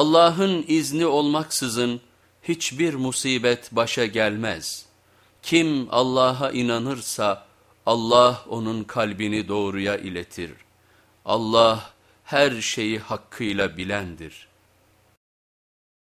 Allah'ın izni olmaksızın hiçbir musibet başa gelmez. Kim Allah'a inanırsa Allah onun kalbini doğruya iletir. Allah her şeyi hakkıyla bilendir.''